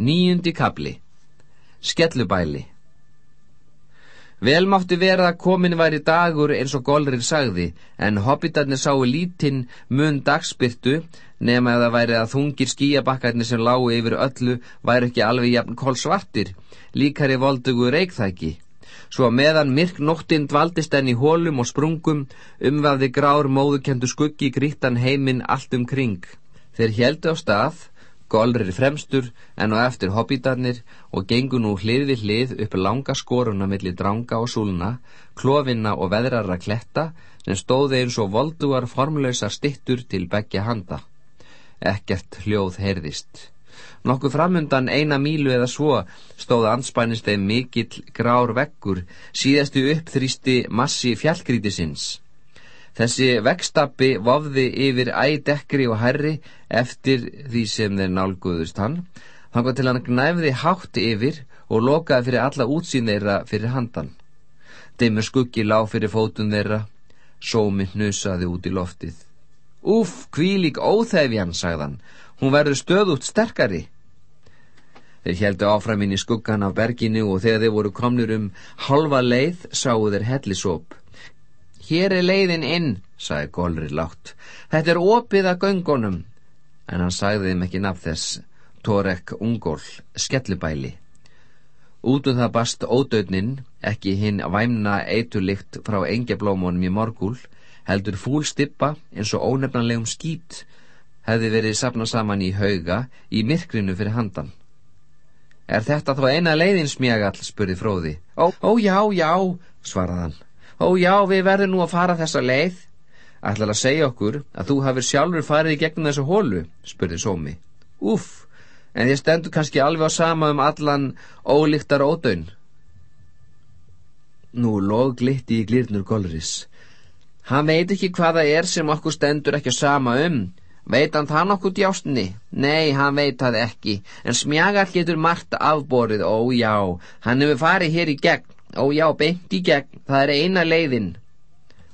Níundi kabli Skellubæli Vel mátti vera að komin væri dagur eins og Golrir sagði, en hobbitarnir sáu lítinn mun dagspyrtu nema að það væri að þungir skíabakkarnir sem lágu yfir öllu væri ekki alveg jafn kólsvartir, líkari voldugu reikþæki. Svo meðan myrk nóttinn dvaldist enn í hólum og sprungum, umvaði grár móðukendu skuggi grítan heiminn allt um kring. Þeir heldu á stað, Golrir fremstur en á eftir hobbitarnir og gengu nú hlið við hlið upp langa skoruna millir dranga og súlna, klofinna og veðrara kletta sem stóði eins og volduar formlausar stittur til begja handa. Ekkert hljóð heyrðist. Nokkuð framundan eina mílu eða svo stóð anspænist þeim mikill grár veggur síðastu uppþrýsti massi fjallgrítisins. Þessi vegstappi vofði yfir ædekkri og herri eftir því sem þeir nálguðust hann, þannig til hann gnæfði hátt yfir og lokaði fyrir alla útsýn þeirra fyrir handan. Deimur skuggi lág fyrir fótun þeirra, sómi hnusaði út í loftið. Úf, kvílik óþefjan, sagðan, hún verður stöðut sterkari. Þeir heldu áframinn í skuggan af berginu og þegar þeir voru komnir um halva leið sáu þeir hellisóp. Hér er leiðin inn, sagði Golri látt. Þetta er opið að göngunum. En hann sagði þeim ekki nafn þess, Torek Ungól, skellibæli. Út um það bast ódöðnin, ekki hinn væmna eitulikt frá engjablómonum í morgúl, heldur fúl stippa eins og ónefnanlegum skít, hefði verið sapnað saman í hauga í myrkrinu fyrir handan. Er þetta þó eina leiðin smjagall, spurði fróði. Ó, ó, já, já, svaraðan. Ó já, við verðum nú að fara þessa leið. Ætlar að segja okkur að þú hafið sjálfur farið í gegnum þessu hólu, spurði Sómi. Úff, en þið stendur kannski alveg á sama um allan ólíktar ódön. Nú lóg glitti í glirnur Golris. Hann veit ekki hvaða er sem okkur stendur ekki á sama um. Veit hann það nokkuð djástinni? Nei, hann veit það ekki, en smjagar getur margt afborið, ó já, hann hefur farið hér í gegn Ó já, beint í gegn, það er eina leiðin.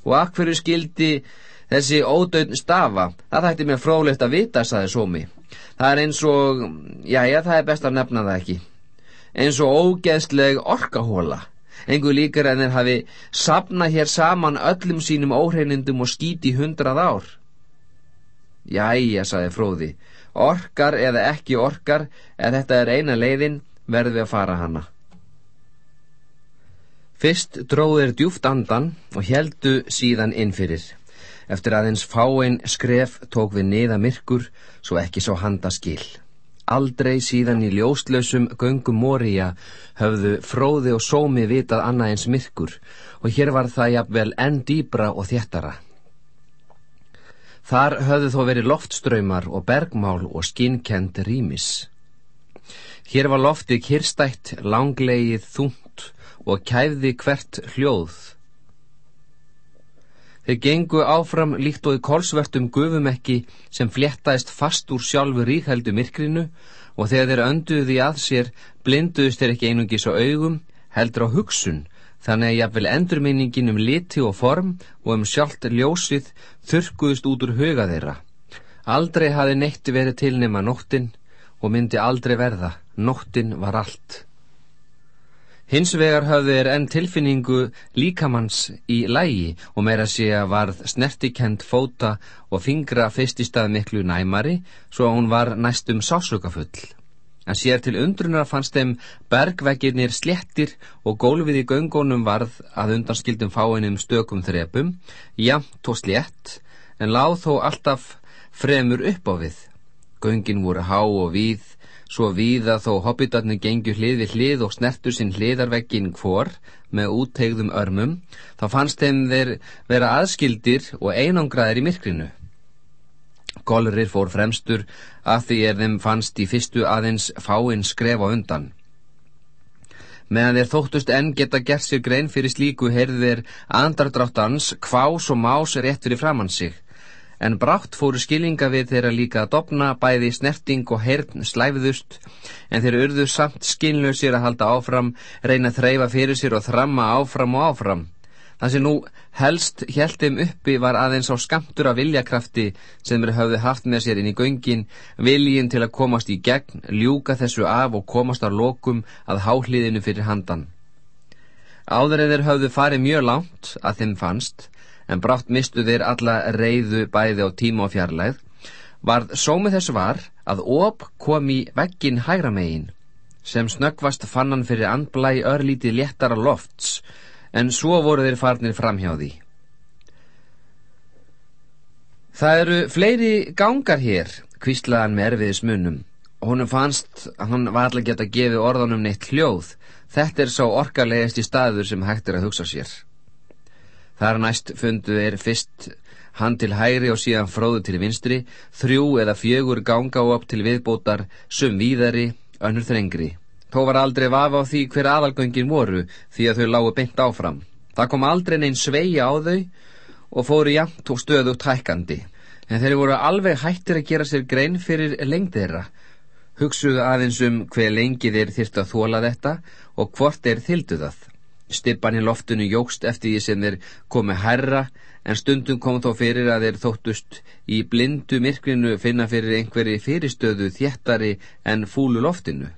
Og akkveru skildi þessi ódöðn stafa, það þætti mér frólægt að vita, saði Sómi. Það er eins og, já já, það er best að nefna það ekki. Eins og ógeðsleg orkahóla. Engu líkar en þeir hafi sapnað hér saman öllum sínum óhreinindum og skíti hundrað ár. Jæja, saði Fróði, orkar eða ekki orkar, eða þetta er eina leiðin, verði að fara hana. Fyrst dróðir djúft andan og heldu síðan innfyrir. Eftir aðeins fáinn skref tók við niða myrkur svo ekki svo handa skil. Aldrei síðan í ljóslausum göngum Mória höfðu fróði og sómi vitað annað eins myrkur og hér var það jafnvel enn dýbra og þéttara. Þar höfðu þó verið loftströymar og bergmál og skinnkend rýmis. Hér var loftið kirstætt, langlegið, þúnt og kæfði hvert hljóð. Þeir gengu áfram líkt og í kolsvertum gufumekki sem fléttaðist fast úr sjálfu ríkheldu myrkrinu og þegar þeir önduði að sér blinduðist þeir ekki einungis á augum, heldur á hugsun, þannig að jafnvel endurminningin um liti og form og um sjálft ljósið þurkuðust út úr huga þeirra. Aldrei hafi neitt verið til nema nóttin og myndi aldrei verða, nóttin var allt. Hins vegar höfðu þeir enn tilfinningu líkamanns í lægi og meira sé að varð snertikend fóta og fingra fyrst í stað miklu næmari svo að hún var næstum sásökafull. En sér til undrunar fannst þeim bergveggirnir slettir og gólfið í göngunum varð að undanskildum fáinum stökum þrepum, jamt og slett, en láð þó alltaf fremur upp á við. Göngin voru há og víð, svo víða þó hobbitarnir gengju hlið við hlið og snertu sinn hliðarveggin hvor með úttegðum örmum, þá fannst þeim þeir vera aðskildir og einangraðir í myrkrinu. Golrir fór fremstur að því er þeim fannst í fyrstu aðeins fáinn skref á undan. Meðan þeir þóttust enn geta gert sér grein fyrir slíku heyrði þeir andardráttans kvás og más rétt fyrir framann sig en brátt fóru skilinga við þeirra líka að dopna bæði snerting og heyrn slæfðust en þeir urðu samt skilnlausir að halda áfram reyna að þreyfa fyrir sér og þramma áfram og áfram Það sem nú helst hjæltum uppi var aðeins á skamtur af viljakrafti sem þeir hafði haft með sér inn í göngin, viljin til að komast í gegn, ljúka þessu af og komast á lokum að háhliðinu fyrir handan. Áður en þeir hafðu farið mjög langt að þeim fannst, en brátt mistu þeir alla reyðu bæði á tíma og fjarlæð, varð sómið þessu var að op kom í veggin hægra megin, sem snöggvast fannan fyrir andblæ örlítið léttara lofts, en svo voru þeir farnir fram hjá því. Það eru fleiri gangar hér, kvíslaðan með erfiðis munum, honum fannst að hann var allir gett að gefa orðanum neitt hljóð. Þetta er svo orkarlegist í staður sem hægt er að hugsa sér. Þar næst fundu þeir fyrst hann til hægri og síðan fróðu til vinstri, þrjú eða fjögur ganga og upp til viðbótar, sum víðari, önnur þrengri. Þó var aldrei vafa á því hver aðalgöngin voru því að þau lágu beint áfram. Það kom aldrei neinn sveia á þau og fóru jæmt og stöðugt hækkandi. En þeir voru alveg hættir að gera sér grein fyrir lengd þeirra. Hugsuðu aðeins um hver lengi þeir þyrst að þóla þetta og hvort þeir þyldu það. Stippan í loftinu jógst eftir því sem þeir komi herra en stundum kom þó fyrir að þeir þóttust í blindu myrkrinu finna fyrir einhverji fyrirstöðu þjættari en fúlu loftinu.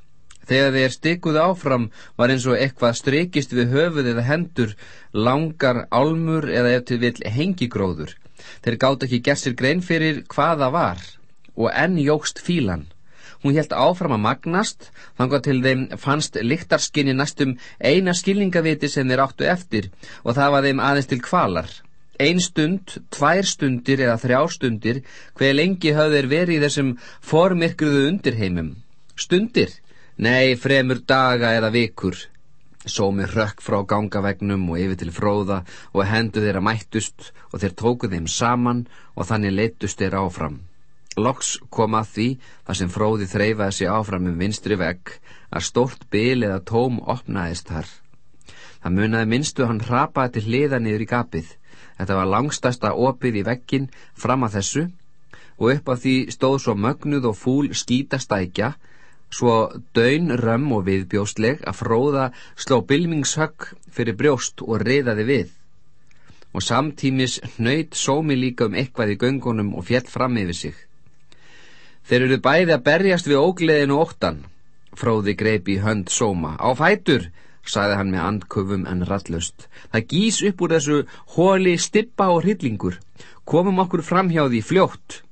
Þegar þeir stikuðu áfram var eins og eitthvað strykist við höfuð eða hendur, langar álmur eða eftir vill hengigróður. Þeir gátt ekki gessir grein fyrir hvaða var og enn jógst fílan. Hún helt áfram að magnast, þangað til þeim fannst lyktarskinni næstum eina skilningaviti sem þeir áttu eftir og það var þeim aðeins til kvalar. Ein stund, tvær stundir eða þrjár stundir, hver lengi hafði þeir verið í þessum formirkruðu undirheimum. Stundir? Nei, fremur daga eða vikur. Sómi rökk frá gangavegnum og yfir til fróða og hendu þeirra mættust og þeir tóku þeim saman og þannig leittust þeir áfram. Loks kom að því þar sem fróði þreyfaði sig áfram um vinstri vegg að stórt bil eða tóm opnaðist þar. Það munaði minnstu hann hrapaði til hliða niður í gapið. Þetta var langstasta opið í veggin fram að þessu og upp af því stóð svo mögnuð og fúl skítastækja svo döyn, römm og viðbjóstleg að fróða sló bylmingshögg fyrir brjóst og reyðaði við og samtímis nöyt sómi líka um eitthvað í göngunum og fjell fram yfir sig Þeir eru bæði að berjast við ógleðinu óttan fróði greipi í hönd sóma. Á fætur, sagði hann með andköfum en rallust það gís upp úr þessu hóli stippa og hryllingur. Komum okkur fram hjá því fljótt.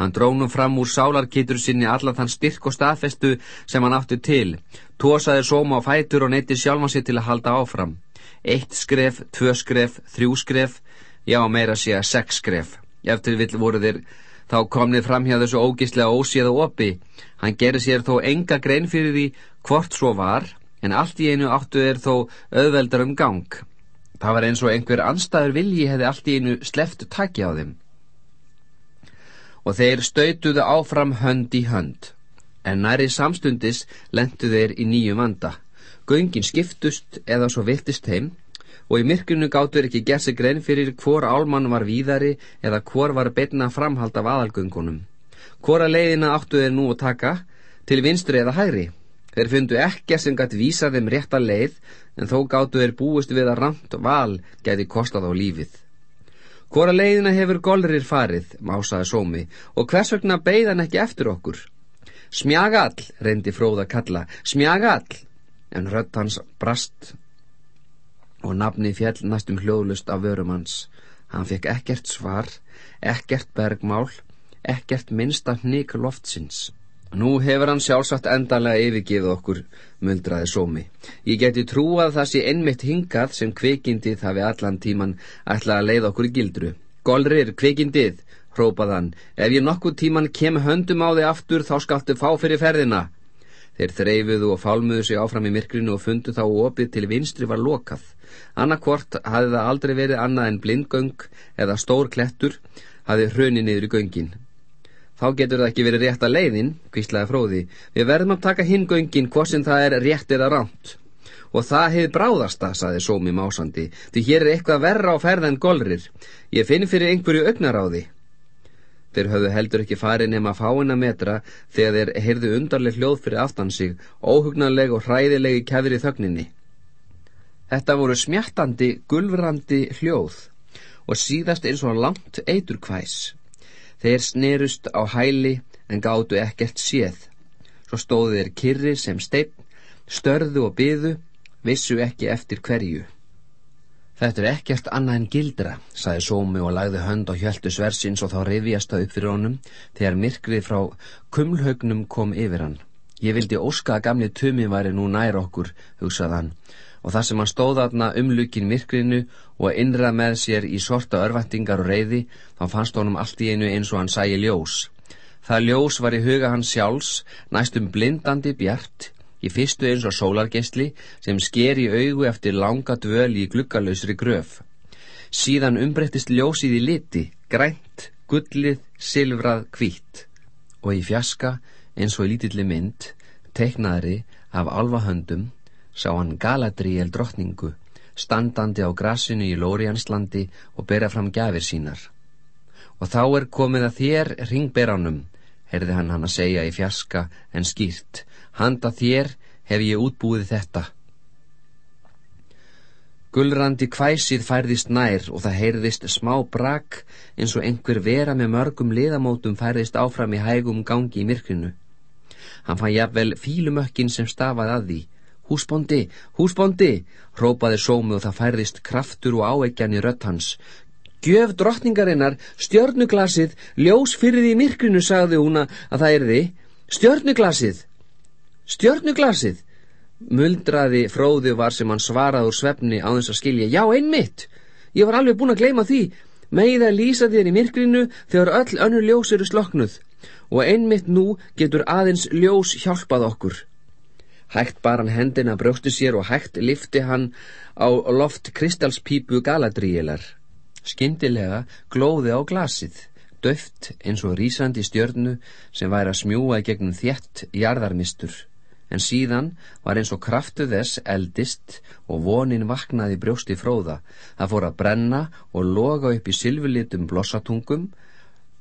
Hann drónum fram úr sálarkitur sinni allan þann styrk og staðfestu sem hann átti til, tósaði sóma á fætur og neytti sjálfan sér til að halda áfram. Eitt skref, tvö skref, þrjú skref, já meira sé að sex skref. Eftir vill voru þeir þá komnið fram hjá þessu ógíslega ósíða opi. Hann gerði sér þó enga grein fyrir því hvort svo var, en allt í einu áttu þeir þó auðveldar um gang. Það var eins og einhver anstæður vilji hefði allt í einu sleft taki á þeim og þeir stautuðu áfram hönd í hönd. En næri samstundis lendu þeir í nýju vanda. Göngin skiptust eða svo viltist heim og í myrkunu gáttur ekki gersi grein fyrir hvor álmann var víðari eða hvor var betna framhald af aðalgöngunum. Hvora leiðina áttu þeir nú að taka til vinstri eða hægri. Þeir fundu ekki sem gætt vísa þeim rétta leið en þó gáttu þeir búist við að ramt val gæti kostað á lífið. Hvora leiðina hefur golrir farið, másaði sómi, og hvers vegna beigðan ekki eftir okkur? Smjagall, reyndi fróða kalla, smjagall, en rött hans brast og nafni fjell næstum hljóðlust af vörum hans. Hann fekk ekkert svar, ekkert bergmál, ekkert minnsta hník loftsins. Nú hefur hann sjálfsagt endanlega yfirgifið okkur, muldraði sómi. Ég geti trúað það sé einmitt hingað sem kvikindið hafi allan tíman ætlað að leiða okkur í gildru. Golrir, kvikindið, hrópað hann, ef ég nokkuð tíman kem höndum á þig aftur þá skaltu fá fyrir ferðina. Þeir þreyfuðu og fálmuðu sig áfram í myrkrinu og fundu þá opið til vinstri var lokað. Annarkvort hafði það aldrei verið annað en blindgöng eða stór klettur hafði hrunni niður í göngin. Þá getur það ekki verið rétt að leiðin, kvíslaði fróði. Við verðum að taka hingöngin hvorsin það er rétt eða ránt. Og það hefði bráðasta, saði Sómi másandi, því hér er eitthvað verra á ferð en golrir. Ég finn fyrir einhverju augnar á því. Þeir höfðu heldur ekki farið nema fáina metra þegar þeir heyrðu undarleg hljóð fyrir aftan sig, óhugnarleg og hræðileg í kefri þögninni. Þetta voru smjattandi, gulvrandi hljóð og síðast eins og langt eiturkvæs. Þeir snerust á hæli en gáttu ekkert séð. Svo stóðu þeir kyrri sem steinn, störðu og byðu, vissu ekki eftir hverju. Þetta er ekkert annað en gildra, saði Sómi og lagði hönd á hjöldu sversins og þá rifjast það upp fyrir honum þegar myrkrið frá kumlhaugnum kom yfir hann. Ég vildi óska að gamli tumi væri nú nær okkur, hugsað hann, og það sem hann stóð aðna umlukin myrkrinu og innra með sér í sorta örvæntingar og reyði, þá fannst honum allt í einu eins og hann sæi ljós. Það ljós var í huga hans sjálfs, næstum blindandi bjart, í fyrstu eins og sólargestli sem sker í augu eftir langa dvöl í gluggalösri gröf. Síðan umbreyttist ljósið í liti, grænt, gullið, silfrað, hvít og í fjaska eins og í lítilli mynd, teiknaðri af alvahöndum, sá hann Galadriel drottningu, standandi á grasinu í Lórianslandi og bera fram gafir sínar. Og þá er komið að þér ringberanum, heyrði hann hann að segja í fjaska en skýrt, handa þér hef ég útbúið þetta. Gullrandi kvæsið færðist nær og það heyrðist smá brak eins og einhver vera með mörgum liðamótum færðist áfram í hægum gangi í myrkrinu. Hann fann jafnvel fílumökkin sem stafaði að því. Húsbóndi, húsbóndi, rópaði sómu og það færðist kraftur og áeggjan í rött hans. Gjöf drottningarinnar, stjörnuglasið, ljós fyrir því myrkrinu, sagði hún að það er því. Stjörnuglasið! Stjörnuglasið! Muldraði fróði var sem hann svaraði úr svefni á þess að skilja. Já, einmitt! Ég var alveg búin að gleyma því. Megið að lýsa þér í myrkrinu þegar öll önnur ljós eru sloknuð. Og einmitt nú getur aðeins ljós hjálpað okkur. Hægt bar hann hendina brjóstu sér og hægt lifti hann á loft kristalspípu galadríilar. Skyndilega glóði á glasið, döft eins og rýsandi stjörnu sem væri að smjúa gegnum þjett jarðarmistur en síðan var eins og kraftu þess eldist og vonin vaknaði brjósti fróða. Það fór að brenna og loga upp í sylfulitum blossatungum,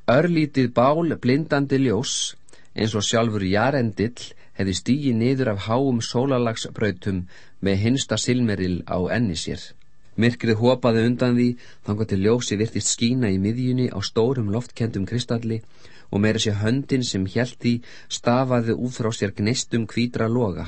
örlítið bál blindandi ljós, eins og sjálfur jarendill hefði stígi niður af háum sólalagsbrautum með hinsta silmeril á enni sér. Myrkrið hopaði undan því, þannig til ljósi virtist skína í miðjunni á stórum loftkendum kristalli og meira sér höndin sem hjælt því stafaði út frá sér gneistum kvítra loga.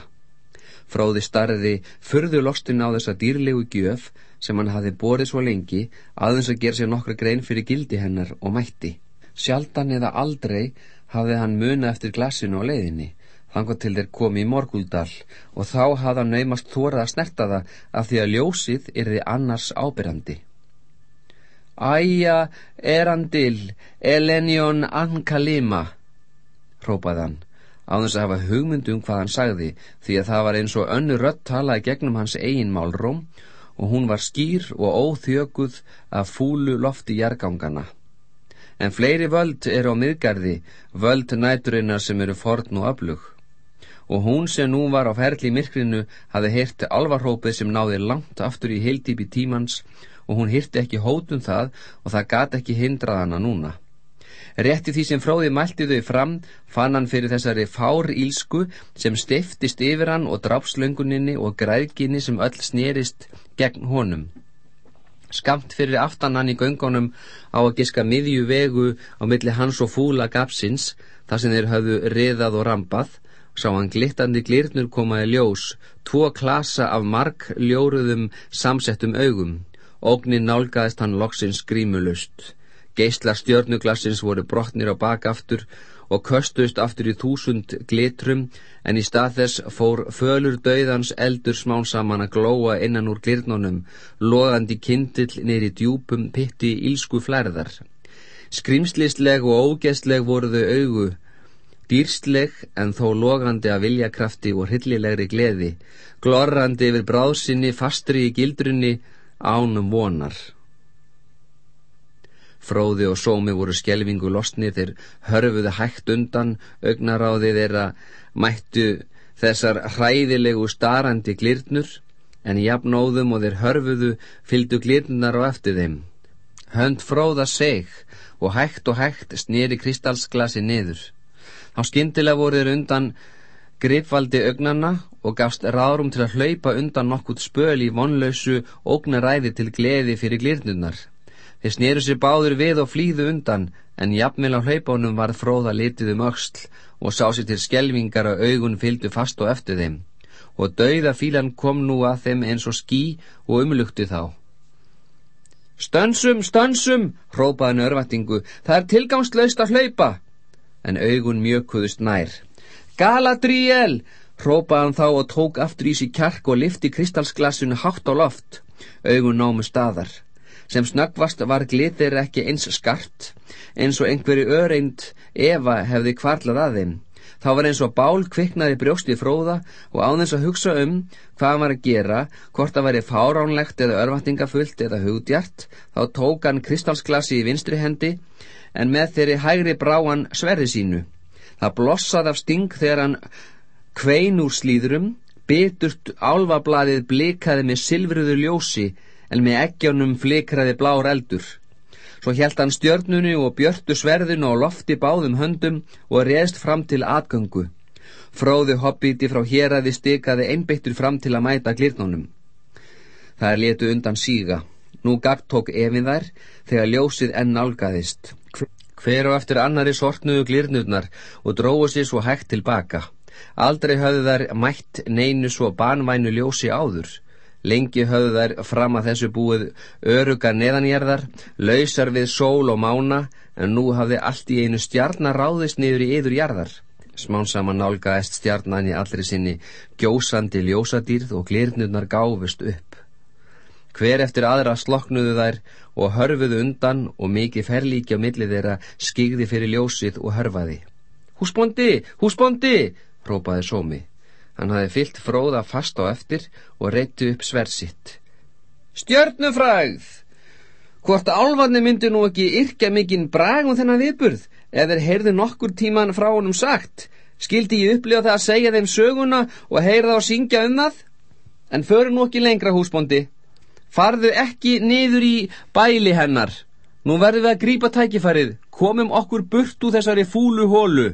Fróði starði fyrðu lostin á þessa dýrlegu gjöf sem hann hafi borið svo lengi aðeins að gera sér nokkra grein fyrir gildi hennar og mætti. Sjaldan eða aldrei hafði hann muna eftir glasinu á leiðinni, þangar til þeir komi í morguldal og þá hafði hann naumast þórað að snerta það af því að ljósið er þið annars ábyrjandi. Æja, erandil, Elenion Ankalima, hrópaði hann, á þess að hafa hugmyndum hvað hann sagði, því að það var eins og önnu rött talaði gegnum hans eigin málróm og hún var skýr og óþjöguð af fúlu lofti jargangana. En fleiri völd eru á miðgarði, völd næturinnar sem eru forn og öflug. Og hún sem nú var á ferli myrkrinu hafi heyrti alvarhópið sem náði langt aftur í heildýpi tímans og hún hýrti ekki hótum það og það gat ekki hindrað hana núna. Rétti því sem fróði mælti þau fram fann hann fyrir þessari fár ílsku sem stiftist yfir hann og drápslönguninni og græðginni sem öll snerist gegn honum. Skamt fyrir aftan hann í göngunum á að giska miðju vegu á milli hans og fúla gapsins þar sem þeir höfðu riðað og rampað sá hann glittandi glirnur komaði ljós, tvo klasa af mark ljóruðum samsettum augum. Ógnin nálgæðist hann loksins grímulust. Geislar stjörnuglassins voru brotnir á bakaftur og köstust aftur í þúsund glitrum en í stað þess fór fölur döiðans eldur smán saman að glóa innan úr glirnunum, loðandi kindill neyri djúpum pitti ílsku flærðar. Skrimslisleg og ógestleg voru þau augu, dýrstleg en þó logandi af viljakrafti og hryllilegri gleði, glorrandi yfir bráðsynni fastri í gildrunni ánum vonar. Fróði og sómi voru skjelvingu losnir þeir hörfuðu hægt undan, augnaráði þeirra mættu þessar hræðilegu starandi glirnur, en jafnóðum og þeir hörfuðu fylgdu glirnar á eftir þeim. Hönd fróða seg og hægt og hægt snýri kristalsglasi niður. Á skindilega voru þeir undan gripvaldi augnanna og gafst ráðrum til að hlaupa undan nokkurt spöl í vonlausu ógnaræði til gleði fyrir glirnurnar. Þeir sneru sér báður við og flýðu undan, en jafnvel á hlaupánum var fróða litið um öxl og sá sér til skelvingar að augun fylgdu fast og eftir þeim, og dauða fílan kom nú að þeim eins og skí og umlugti þá. Stönsum, stönsum, hrópaði nörvættingu, það er tilgangslaust að hlaupa, en augun mjökuðust nær. Galadriel, hrópaði hann þá og tók aftur í sig kjark og lifti kristalsglasinu hátt á loft, augun námu staðar. Sem snöggvast var glitir ekki eins skart, eins og einhverju öreind Eva hefði kvarlað að þeim. Þá var eins og bál kviknaði brjósti fróða og áðins að hugsa um hvað hann var að gera, hvort það væri fáránlegt eða örvattingafullt eða hugdjart, þá tók hann kristalsglasi í vinstri hendi en með þeirri hægri brá hann sverði sínu. Það blossaði af sting þegar hann kvein úr slíðurum, biturt álfablaðið blikaði með silfruðu ljósi en með eggjónum flikraði blár eldur. Svo hjælt hann stjörnunu og björtu sverðinu og lofti báðum höndum og reðst fram til atgöngu. Fróði hobbíti frá hér aði stikaði einbeittur fram til að mæta glirnunum. Það er letu undan síga. Nú gagd tók efin þær þegar ljósið enn nálgæðist. Hver og eftir annari sortnuðu glirnurnar og dróðu sér svo hægt tilbaka. Aldrei höfðu þær mætt neinu svo banvænu ljósi áður. Lengi höfðu þær fram að þessu búið öruga neðanjærðar, lausar við sól og mána, en nú hafði allt í einu stjarnar ráðist niður í yður jarðar. Smán saman nálgaðist stjarnan í allri sinni gjósandi ljósadýrð og glirnurnar gáfust upp. Hver eftir aðra sloknuðu þær og hörfuðu undan og mikið ferlíki á millið þeirra skigði fyrir ljósið og hörfaði. Húsbóndi, húsbóndi, própaði sómi. Hann hafi fyllt fróða fast á eftir og reytti upp sversitt. Stjörnufrægð! Hvort álvarni myndi nú ekki yrkja mikinn bragum þennan viðburð, eða heyrðu nokkur tíman frá honum sagt, skildi ég upplifa það að segja þeim söguna og heyra það að syngja um það? En föru nú ekki lengra húsbóndi. Farðu ekki niður í bæli hennar. Nú verðum við að grípa tækifærið, komum okkur burt úr þessari fúlu hólu.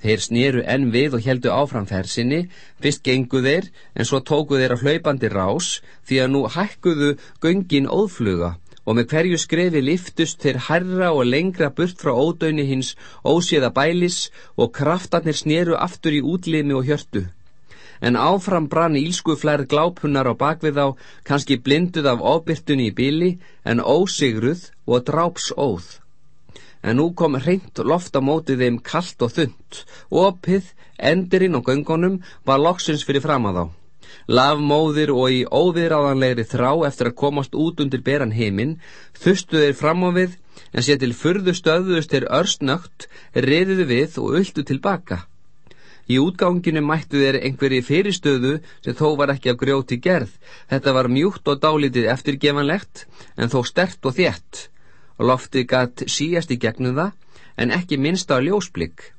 Þeir snýru enn við og heldu áfram fersinni, fyrst gengu þeir, en svo tóku þeir að hlaupandi rás, því að nú hækkuðu göngin óðfluga og með hverju skrefi liftust þeir herra og lengra burt frá ódöini hins óséða bælis og kraftarnir snýru aftur í útlimi og hjörtu. En áfram brann ílsku flær glápunar á bakvið á, kannski blinduð af óbyrtunni í bíli, en ósigruð og dráps óð en nú kom hreint loft á mótið þeim kallt og þund. Opið, endirinn og göngunum var loksins fyrir fram að þá. Lavmóðir og í óviðráðanlegri þrá eftir að komast út undir beran heiminn, þustu þeir fram á við, en sé til furðu stöðust þeir örstnögt, reyðuðu við og ultu tilbaka. Í útganginu mættu þeir einhverji fyrirstöðu sem þó var ekki af grjóti gerð. Þetta var mjúkt og dálítið eftirgefanlegt, en þó stert og þétt loftið gatt síjast í gegnum það, en ekki minnst á ljósblikk.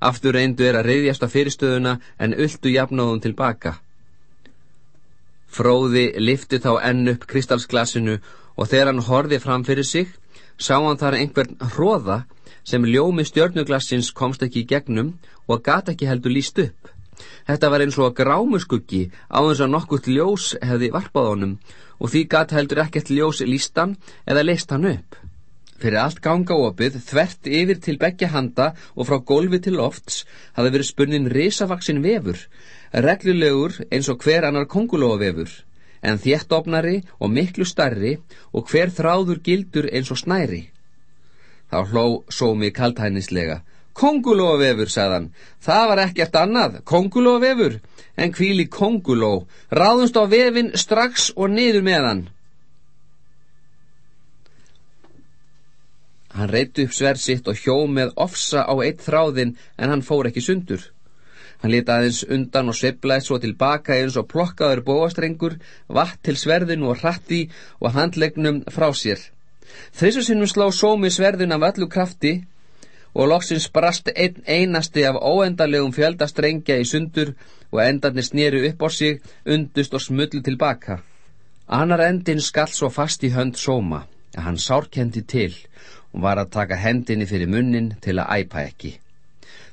Aftur reyndu er að reyðjast á fyrirstöðuna en ultu jafnóðum tilbaka. Fróði lifti þá enn upp kristalsglasinu og þegar hann horði fram fyrir sig, sá hann þar einhvern hróða sem ljómi stjörnuglassins komst ekki í gegnum og gata ekki heldur líst upp. Þetta var eins og grámuskuggi á þess að nokkurt ljós hefði varpað honum og því gata heldur ekkert ljós lístan eða leist hann upp. Fyrir allt ganga opið, þvert yfir til begja handa og frá gólfi til lofts hafði verið spunnin risavaksin vefur, reglulegur eins og hver annar kongulóvefur, en þéttofnari og miklu starri og hver þráður gildur eins og snæri. Þá hló sómi kaltænislega. Kongulóvefur, sagðan, það var ekkert annað, kongulóvefur, en hvíli konguló, ráðumst á vefin strax og niður með hann. Reytti upp sverð sitt og hjó með ofsa á eitt þráðin en hann fór ekki sundur. Hann leta aðeins undan og sveiblaði svo tilbaka eins og plokkaður bóastrengur, vatt til sverðinu og hratti og handlegnum frá sér. Þrissu sinnum slá sómi sverðin af öllu krafti og loksins brast einn einasti af óendalegum fjöldastrengja í sundur og endarnir snýru upp á sig, undust og smullu tilbaka. Annar endin skall svo fast í hönd sóma, að hann sárkendi til og var að taka hendinni fyrir munnin til að æpa ekki.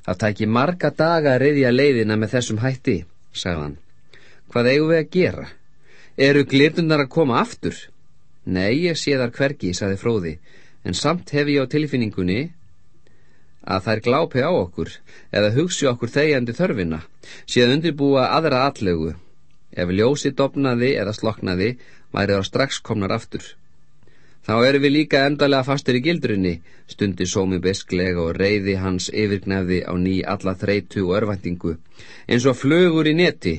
Það tæki marga daga að reyðja leiðina með þessum hætti. sagðan. Hvað eigum við að gera? Eru glirnundar að koma aftur? Nei, ég sé þar hvergi, sagði fróði, en samt hef ég á tilfinningunni að þær glápi á okkur eða hugsi okkur þegjandi þörfina, síðan undirbúa aðra allegu. Ef ljósi dopnaði eða sloknaði, væri það strax komnar aftur. Þá erum við líka endalega fastur í gildrunni, stundi sómi besklega og reyði hans yfirgnefði á ný alla þreitu og örvæntingu, eins og flugur í neti.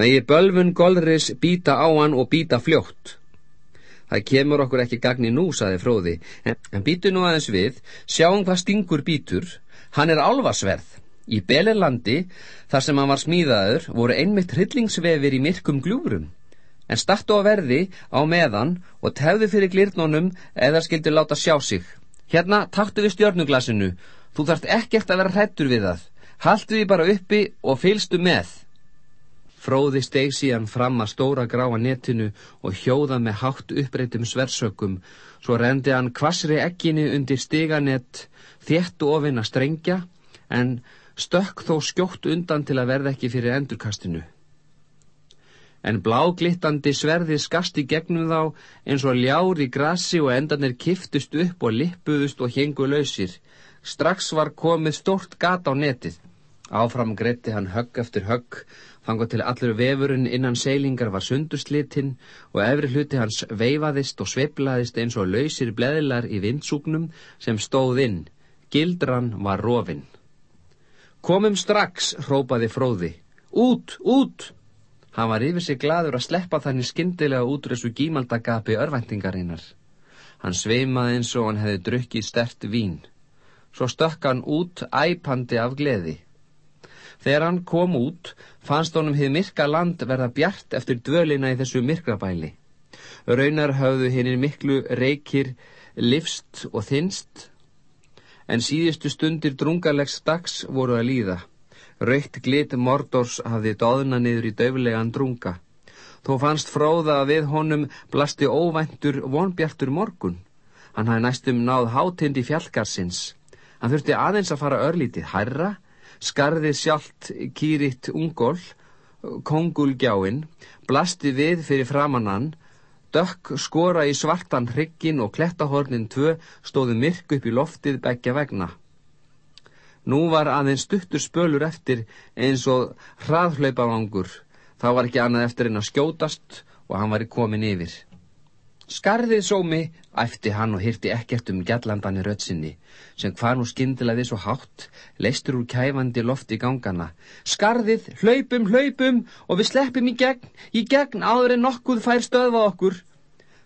Megi bölfun Golris býta á hann og býta fljótt. Það kemur okkur ekki gagni nú, saði fróði, en, býtu nú aðeins við, sjáum hvað stingur býtur, hann er alvasverð. Í Belerlandi, þar sem hann var smíðaður, voru einmitt hryllingsvefir í myrkum gljúrum en startu á verði á meðan og tefðu fyrir glirnónum eða skildu láta sjá sig. Hérna, taktu við stjörnuglasinu. Þú þarft ekkert að vera hrættur við það. Haltu því bara uppi og fylstu með. Fróði steg síðan fram að stóra gráa netinu og hjóða með hátt uppbreytum sversökum. Svo rendi hann kvassri ekkinu undir stiganett, þéttu ofinn að strengja, en stökk þó skjótt undan til að verða ekki fyrir endurkastinu en bláglittandi sverði skast í gegnum þá eins og ljár í grassi og endanir kiftust upp og lippuðust og hengu lausir. Strax var komið stort gat á netið. Áfram greitti hann högg eftir högg, fangað til allur vefurinn innan seilingar var sundurslitinn og efri hluti hans veifaðist og sveiplaðist eins og lausir bleðilar í vindsúknum sem stóð inn. Gildran var rofinn. Komum strax, hrópaði fróði. Út, út! Hann var yfir sig gladur að sleppa þannig skindilega út úr þessu gímaldagapi örvæntingarinnar. Hann sveimaði eins og hann hefði drukkið stert vín. Svo stökk hann út æpandi af gleði. Þegar hann kom út, fannst honum hið myrka land verða bjart eftir dvölina í þessu myrkrabæli. Raunar höfðu hinnir miklu reykir, livst og þinst, en síðustu stundir drungarlegs dags voru að líða. Raukt glit Mordors hafði doðna niður í döflegan drunga. Þó fannst fróða að við honum blasti óvæntur vonbjartur morgun. Hann hafði næstum náð hátind í fjallgarsins. Hann þurfti aðeins að fara örlítið hærra, skarðið sjálft kýritt ungól, kongulgjáinn, blasti við fyrir framannan, dökk skora í svartan hryggin og klettahornin tvö stóðu myrk upp í loftið begja vegna. Nú var aðeins stuttur spölur eftir eins og hraðhlaupavangur. Það var ekki annað eftir en að skjótast og hann var í komin yfir. Skarðið sómi, æfti hann og hýrti ekkert um gjallandanir rötsinni, sem hvar nú skindilaði svo hátt, leistur úr kæfandi loft í gangana. Skarðið, hlaupum, hlaupum og við sleppum í gegn, í gegn áður en nokkuð fær stöðva okkur.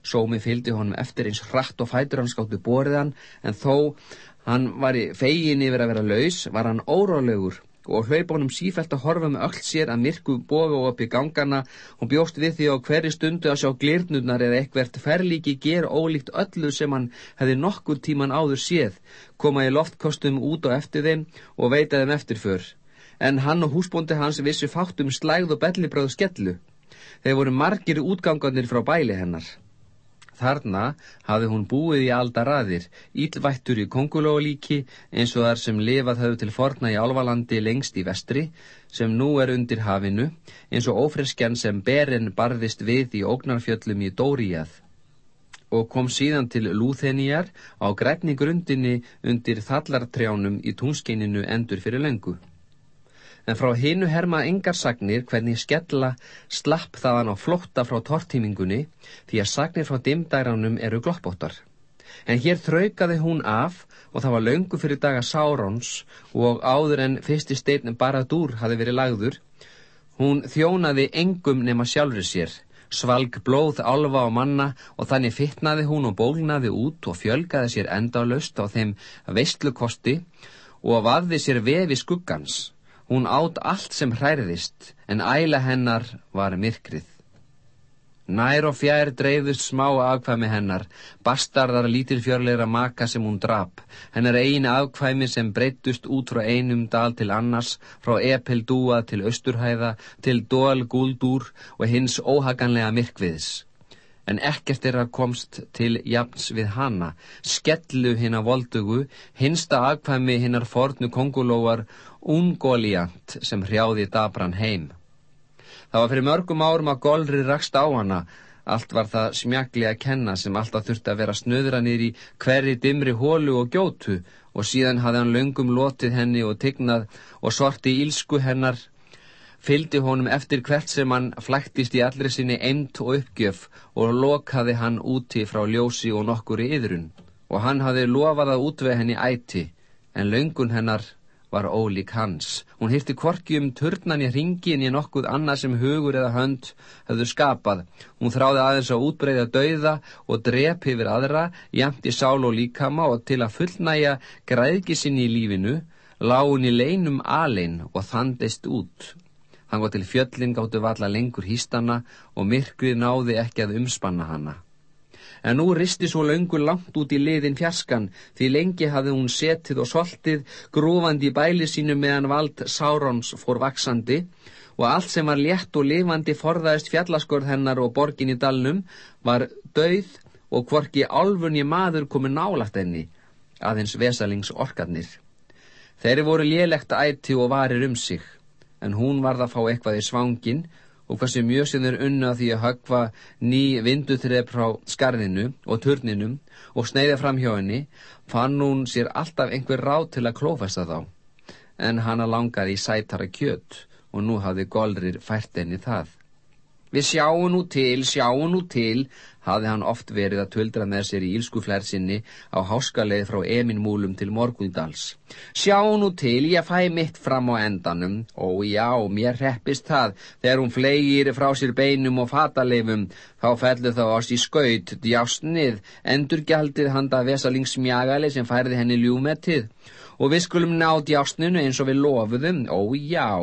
Sómi fylgdi honum eftir eins hratt og fætur hans gáttu bóriðan, en þó Hann var í fegin yfir að vera laus, var hann órálegur og hlaupónum sífælt að horfa með öll sér að myrku boga og upp í gangana og bjóst við því á hverju stundu að sjá glirnurnar eða eitthvert ferlíki ger ólíkt öllu sem hann hefði nokkur tíman áður séð, koma í loftkostum út og eftir þeim og veita þeim eftirför. En hann og húsbóndi hans vissu fátt um slægð og bellibröð skellu. Þeir voru margir útgangarnir frá bæli hennar. Þarna hafði hún búið í aldaraðir, ílvættur í kongulóalíki eins og þar sem lifað höfðu til forna í álvalandi lengst í vestri, sem nú er undir hafinu, eins og ófreskjan sem berinn barðist við í ógnarfjöllum í Dóriað og kom síðan til Lúþenjar á grefni grundinni undir þallartrjánum í túnskeininu endur fyrir lengu en frá hinu herma engar sagnir hvernig skella slapp þaðan á flotta frá tortímingunni því að sagnir frá dimdæranum eru gloppóttar. En hér þraukaði hún af og það var laungu fyrir daga Sáróns og áður en fyrsti stein Baradur hafi verið lagður. Hún þjónaði engum nema sjálfur sér, svalg blóð alfa og manna og þannig fittnaði hún og bólnaði út og fjölgaði sér endalust á þeim veistlukosti og vaði sér vefi skuggans. Hún átt allt sem hræriðist, en æla hennar var myrkrið. Nær og fjær dreifðust smá afkvæmi hennar, bastarðar lítilfjörleira maka sem hún drap, hennar eini afkvæmi sem breyttust út frá einum dal til annars, frá Epildúa til Östurhæða, til Dól Gúldúr og hins óhaganlega myrkviðs. En ekkert er að komst til jafns við hana, skellu hinn að voldugu, hinsta afkvæmi hinnar fornu kongulóar ungóliant sem hrjáði dabran heim. Það var fyrir mörgum árum að Golri rakst á hana. Allt var það smjagli að kenna sem alltaf þurfti að vera snöðranir í hverri dimri hólu og gjótu og síðan hafði hann löngum lotið henni og tignað og sorti ílsku hennar fyldi honum eftir hvert sem hann flæktist í allri sinni eimt og uppgjöf og lokaði hann úti frá ljósi og nokkur í yðrun og hann hafi lofað að útveð henni æti en laungun hennar var ólík hans. Hún hýrti kvorki um turnan í hringin í nokkuð annað sem hugur eða hönd höfðu skapað. Hún þráði aðeins að útbreyða dauða og drep yfir aðra, jæmt í sál og líkama og til að fullnæja græðki sinni í lífinu, lág hún í leinum alein og þandist út. Hann var til fjöllin gáttu valla lengur hýstana og myrkrið náði ekki að umspanna hana. En nú risti svo löngu langt út í liðin fjarskan því lengi hafði hún setið og soltið grúfandi í bæli sínu meðan vald Sárons fór vaksandi og allt sem var létt og lifandi forðaðist fjallaskorð hennar og borgin í dalnum var dauð og hvorki álfunni maður komið nálagt enni, aðeins vesalings orkarnir. Þeirri voru lélegt ætti og varir um sig en hún varð að fá eitthvað í svangin og hversu mjög sem þeir unna því að högva ný vinduþrepp frá skarðinu og turninum og sneiða fram hjá henni, fann hún sér alltaf einhver ráð til að klófesta þá. En hana langaði í sætara kjött og nú hafði Golrir fært henni það. Við sjáum nú til, sjáum nú til, hafði hann oft verið að tuldra með sér í ílskuflærsinni á háskaleið frá Eminmúlum til Morgundals. Sjá nú til, ég fæ mitt fram á endanum. Ó já, mér reppist það, þegar hún flegir frá sér beinum og fataleifum, þá fellur þá ást í skaut, djásnið, endurgjaldið handa vesalingsmjagali sem færði henni ljúmetið. Og við skulum ná djásninu eins og við lofuðum, ó já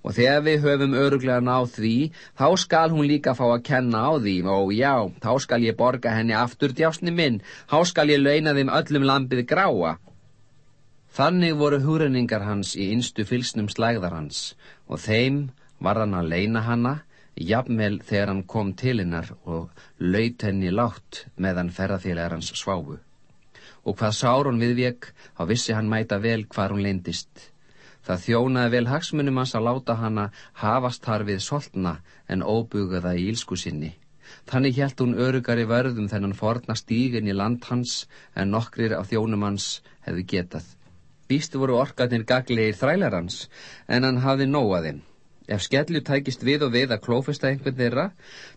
og þegar við höfum öruglega náð því, þá skal hún líka fá að kenna á því, og já, þá skal ég borga henni aftur djásni minn, þá skal ég launa þeim öllum lampið gráa. Þannig voru húrenningar hans í innstu fylsnum slægðar hans, og þeim var hann að leina hanna, jafnvel þegar hann kom til hennar og laut henni látt meðan ferðarfélagar hans sváfu. Og hvað sárun viðvek, þá vissi hann mæta vel hvar hún leindist. Það þjónaði vel hagsmunum hans að láta hana hafast þar við soltna en óbugaða í ílsku sinni. Þannig helt hún örugari vörðum þennan forna stígin í land hans en nokkrir af þjónum hans hefði getað. Býstu voru orkarnir gaglegir þrælar hans en hann hafði nóaðinn. Ef skellu tækist við og við að klófesta einhvern þeirra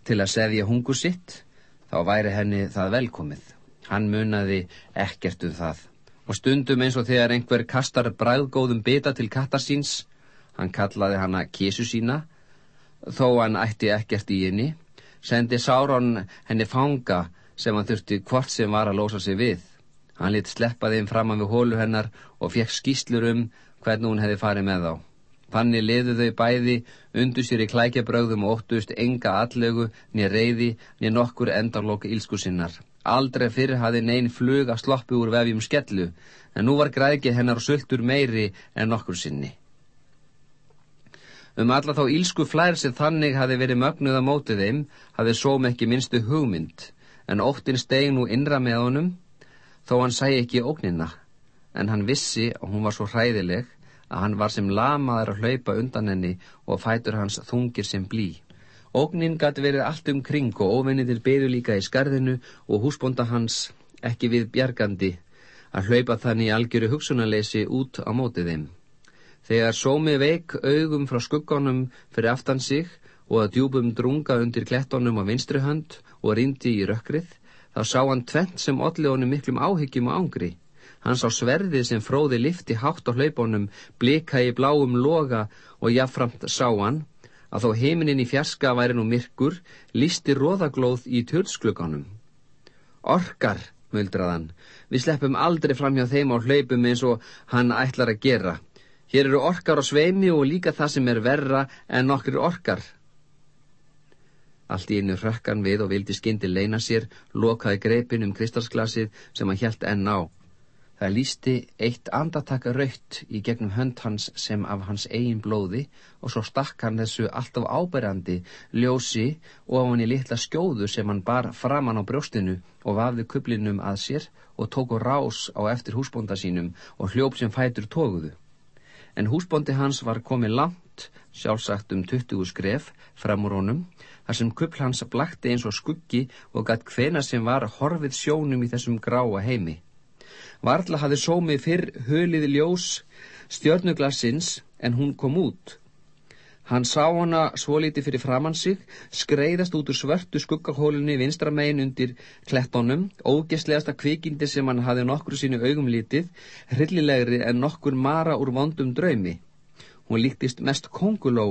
til að seðja hungu sitt, þá væri henni það velkomið. Hann munaði ekkert um það og stundum eins og þegar einhver kastar bræðgóðum bita til kattasíns, hann kallaði hana kísu sína, þó hann ætti ekkert í henni, sendi Sáron henni fanga sem hann þurfti hvort sem var að losa sig við. Hann lit sleppa þeim framann við hólu hennar og fekk skýslur um hvernig hún hefði farið með þá. Þannig liðu þau bæði, undu sér í klækjabröðum og óttust enga allögu, niður reyði, niður nokkur endarloka ílsku sinnar. Aldrei fyrir hafi neinn flug að sloppu úr vefjum skellu, en nú var græðgið hennar sultur meiri en nokkur sinni. Um alla þá ílsku flær sem þannig hafi verið mögnuð að mótið þeim, hafi sóm ekki minnstu hugmynd, en óttin steg nú innra með honum, þó hann sæ ekki ógnina, en hann vissi að hún var svo hræðileg að hann var sem lamaður að hlaupa undan henni og fætur hans þungir sem blí. Ógnin gæti verið allt um kring og óvennitir beðu líka í skarðinu og húsbonda hans ekki við bjargandi að hlaupa þannig algjöru hugsunarleysi út á mótið þeim. Þegar sómi veik augum frá skugganum fyrir aftan sig og að djúbum drunga undir klettonum á vinstri hönd og rindi í rökkrið, þá sá hann tvent sem olli honum miklum áhyggjum og ángri. Hann sá sverðið sem fróði lifti hátt á hlaupunum, blika í bláum loga og jáfnframt sá hann að þó heiminin í fjarska væri nú myrkur, lísti róðaglóð í tölsklökanum. Orkar, muldraðan, við sleppum aldrei fram hjá þeim á hlaupum eins og hann ætlar að gera. Hér eru orkar á sveimi og líka það sem er verra en nokkur orkar. Allt í einu hrökkan við og vildi skyndi leina sér, lokaði greipin um kristalsglasið sem hann hjælt enn á. Það lísti eitt andataka raukt í gegnum hönd hans sem af hans eigin blóði og svo stakk hann þessu alltaf áberandi ljósi og á hann í litla skjóðu sem hann bar framann á brjóstinu og vafði kublinum að sér og tók á rás á eftir húsbónda sínum og hljóp sem fætur tóguðu. En húsbóndi hans var komið langt sjálfsagt um 20 skref, fram úr honum, þar sem kuppl hans blakti eins og skuggi og gatt hvena sem var horfið sjónum í þessum gráa heimi. Varla hafði sómi fyrr hölið ljós stjörnuglassins en hún kom út. Hann sá hana svolítið fyrir framann sig, skreiðast út úr svörtu skuggahólunni vinstramegin undir klettónum, ógeslegasta kvikindi sem hann hafði nokkru sínu augum lítið, hryllilegri en nokkur mara úr vondum draumi. Hún líktist mest konguló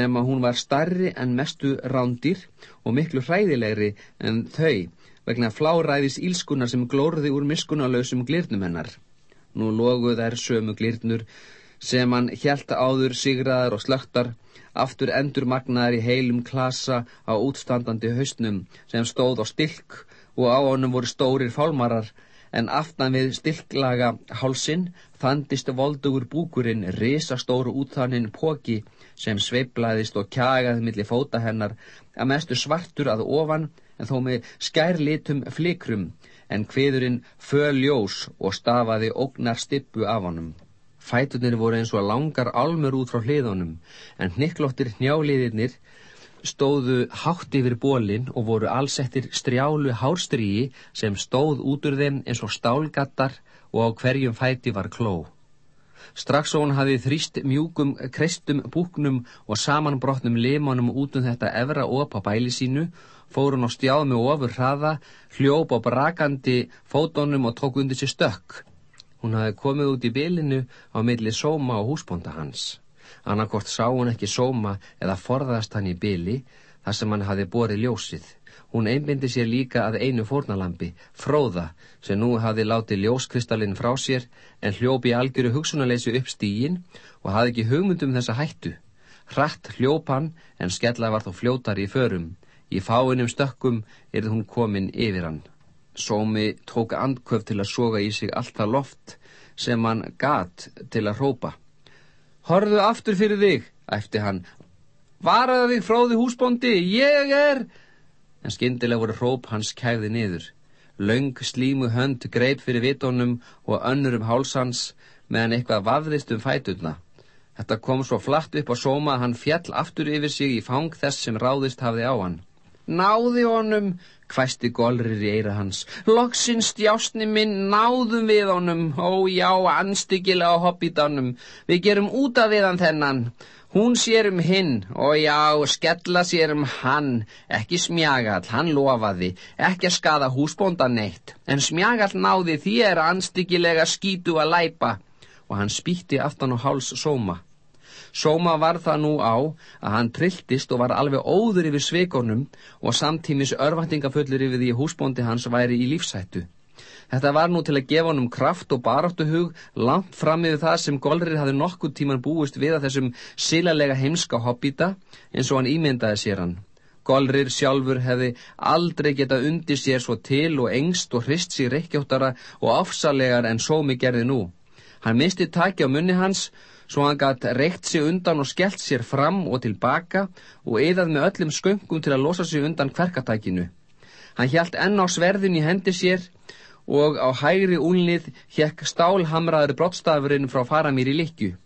nema hún var starri en mestu rándir og miklu hræðilegri en þau vegna fláræðis ílskunar sem glóruði úr miskunalösum glirnum hennar. Nú loguð þær sömu glirnur sem hann hjælta áður sigraðar og slögtar, aftur endur magnaðar í heilum klasa á útstandandi haustnum sem stóð á stilk og á honum voru stórir fálmarar en aftan við stilklaga hálsin þandist voldugur búkurinn risastóru útþaninn póki sem sveiblaðist og kjagaði millir fóta hennar að mestu svartur að ofan en þó með skærlitum flikrum en hviðurinn följós og stafaði ógnar stippu af honum. Fæturnir voru eins og langar almur út frá hliðunum en hnikklóttir hnjáliðirnir stóðu hátt yfir bólinn og voru allsettir strjálu hárstríi sem stóð út úr þeim eins og stálgattar og á hverjum fæti var kló. Strax og hann hafi þrýst mjúkum kreistum búknum og samanbrotnum limonum út um þetta evra op á bæli sínu, fór hann á stjáð með ofur hraða, hljóp á brakandi fótónum og tók undir sér stökk. Hún hafi komið út í bylinu á milli sóma og húsbónda hans annarkort sá hún ekki sóma eða forðast hann í byli þar sem hann hafi borið ljósið. Hún einbindi sér líka að einu fórnalambi, fróða, sem nú hafi látið ljóskristallin frá sér en hljópi algjöru hugsunarleysu upp stígin og hafi ekki hugmyndum þessa hættu. Hratt hljóp hann en skella var þó fljótar í förum. Í fáinum stökkum erði hún komin yfir hann. Sómi tók andköf til að soga í sig allt það loft sem hann gat til að hrópa. Horðu aftur fyrir þig, æfti hann. Varaðu þig fróði húsbóndi, ég er... En skyndilega voru hróp hans kæði niður. Laung slímu hönd greip fyrir vitónum og önnur um hálsans meðan eitthvað vafðist um fætutna. Þetta kom svo flatt upp á sóma að hann fjall aftur yfir sig í fang þess sem ráðist hafði á hann. Náði honum, hvæsti golrir í eira hans. Loksins stjásni minn, náðum við honum. Ó já, anstíkilega á hobbitanum. Við gerum út af við hann þennan. Hún sér um hinn, ó já, skella sér um hann. Ekki smjagall, hann lofaði. Ekki að skada húsbóndan neitt. En smjagall náði þér anstíkilega skítu að læpa. Og hann spýtti aftan á háls sóma. Sóma var það nú á að hann trilltist og var alveg óður yfir sveikonum og samtímis örvæntingafullur yfir því húsbóndi hans væri í lífsættu. Þetta var nú til að gefa honum kraft og baráttuhug langt fram yfir það sem Golrir hafði nokkuð tíman búist við að þessum silalega heimska hobbita eins og hann ímyndaði sér hann. Golrir sjálfur hefði aldrei getað undir sér svo til og engst og hrist sér reykjóttara og afsalegar en sómi gerði nú. Hann misti taki á munni hans svo hann gatt reykt sig undan og skellt sér fram og tilbaka og eðað með öllum sköngum til að losa sig undan kverkatækinu. Hann hjælt enn á sverðin í hendi sér og á hægri únlið hjekk stálhamraður brottstafurinn frá faramýri likju.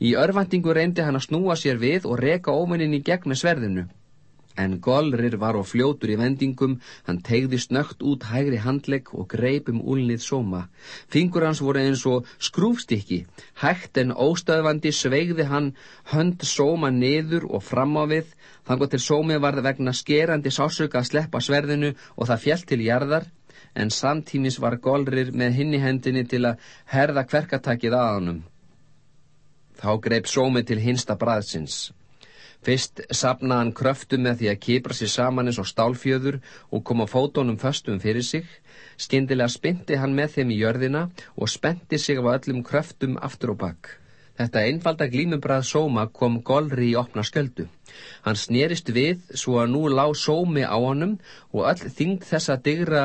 Í örvendingu reyndi hann að snúa sér við og reka óvinnin í gegn með sverðinu. En Golrir var á fljótur í vendingum, hann tegði snögt út hægri handlegg og greipum úlnið sóma. Fingur hans voru eins og skrúfstykki, hægt en óstöðvandi sveigði hann hönd sóma niður og fram á við, þannig til sómi varð vegna skerandi sásöka að sleppa sverðinu og það fjall til jarðar, en samtímis var Golrir með hinni hendinni til að herða kverkatakið að hannum. Þá greip sómi til hinsta bræðsins. Fyrst sapnaði hann kröftu með því að kipra sér saman eins og stálfjöður og koma fótónum föstum fyrir sig. Skindilega spindi hann með þeim í jörðina og spendi sig af öllum kröftum aftur og bakk. Þetta einfalda glímubrað sóma kom golri í opna sköldu. Hann snerist við svo að nú lá sómi á honum og öll þingd þessa digra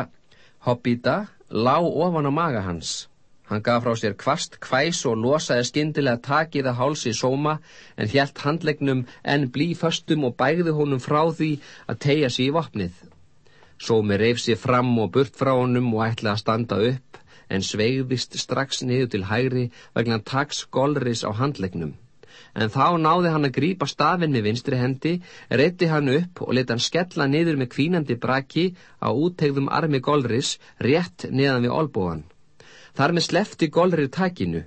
hobbita lá ofan á maga hans. Hann gaf frá sér kvast kvæs og losaði skindilega takið að hálsi sóma en hjælt handlegnum en blí föstum og bægði honum frá því að tegja sér í vopnið. Sómi reyf sér fram og burt frá honum og ætlaði að standa upp en sveigðist strax niður til hægri vegna taks golris á handlegnum. en þá náði hann að grípa stafinn með vinstri hendi, reytti hann upp og leta hann skella niður með kvínandi braki á úttegðum armi Golris rétt neðan við olbúan. Þar með slefti Golrir takinu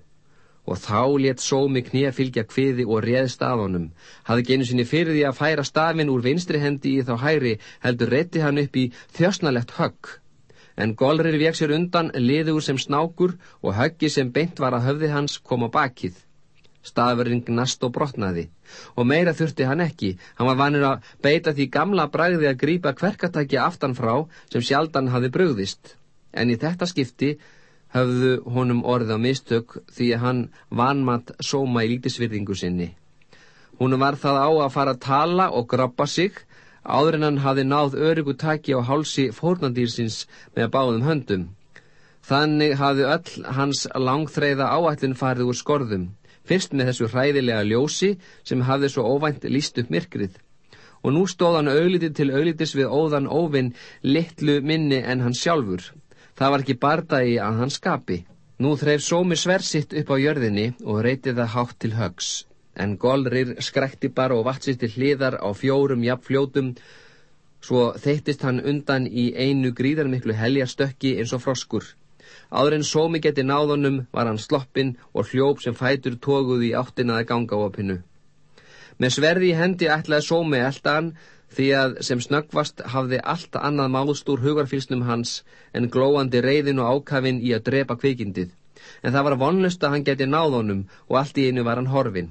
og þá let sómi knýja fylgja kviði og réðst að honum. Hafði genu sinni fyrir því að færa stafinn úr vinstri hendi í þá hæri heldur reytti hann upp í þjósnalegt högg. En Golrir vek sér undan liður sem snákur og höggi sem beint var að höfði hans kom á bakið. Stafurinn gnast og brotnaði og meira þurfti hann ekki. Hann var vanur að beita því gamla bræði að grípa kverkatækja aftan frá sem sjaldan hafi brugðist. En í þetta skipti höfðu honum orðið á mistök því að hann vanmatt sóma í lítisvirðingu sinni. Hún var það á að fara að tala og grabba sig áður en hann hafi náð örygu taki á hálsi fórnandýrsins með báðum höndum. Þannig hafi öll hans langþreiða áætlinn farið úr skorðum fyrst með þessu hræðilega ljósi sem hafði svo óvænt líst upp myrkrið. Og nú stóð hann auglítið til auglítis við óðan óvinn litlu minni en hann sjálfur. Það var ekki bardagi að hann skapi. Nú þreif sómi sversitt upp á jörðinni og reytið það hátt til högs. En Golrir skrekti bara og vatsist til hliðar á fjórum jafnfljótum, svo þeittist hann undan í einu gríðarmiklu heljarstökki eins og froskur. Áður en sómi geti náðunum var hann sloppinn og hljóp sem fætur tóguði í áttinaði gangaopinu. Með sverði í hendi ætlaði sómi eldan því að sem snöggvast hafði allt annað mást úr hugarfylsnum hans en glóandi reyðin og ákafinn í að drepa kvikindið. En það var vonlust að hann geti náðunum og allt í einu var hann horfin.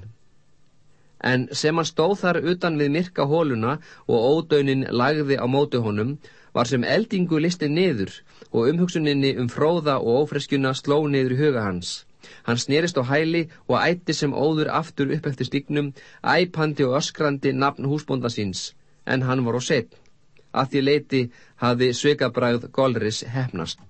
En sem hann stóð þar utan við myrka hóluna og ódaunin lagði á mótu honum, var sem eldingu listi niður og umhugsuninni um fróða og ófreskjuna sló niður í huga hans. Hann snerist á hæli og ætti sem óður aftur upp eftir stíknum, æpandi og öskrandi nafn húsbónda síns, en hann var á set. Að því leiti hafi sveikabræð Golris hefnast.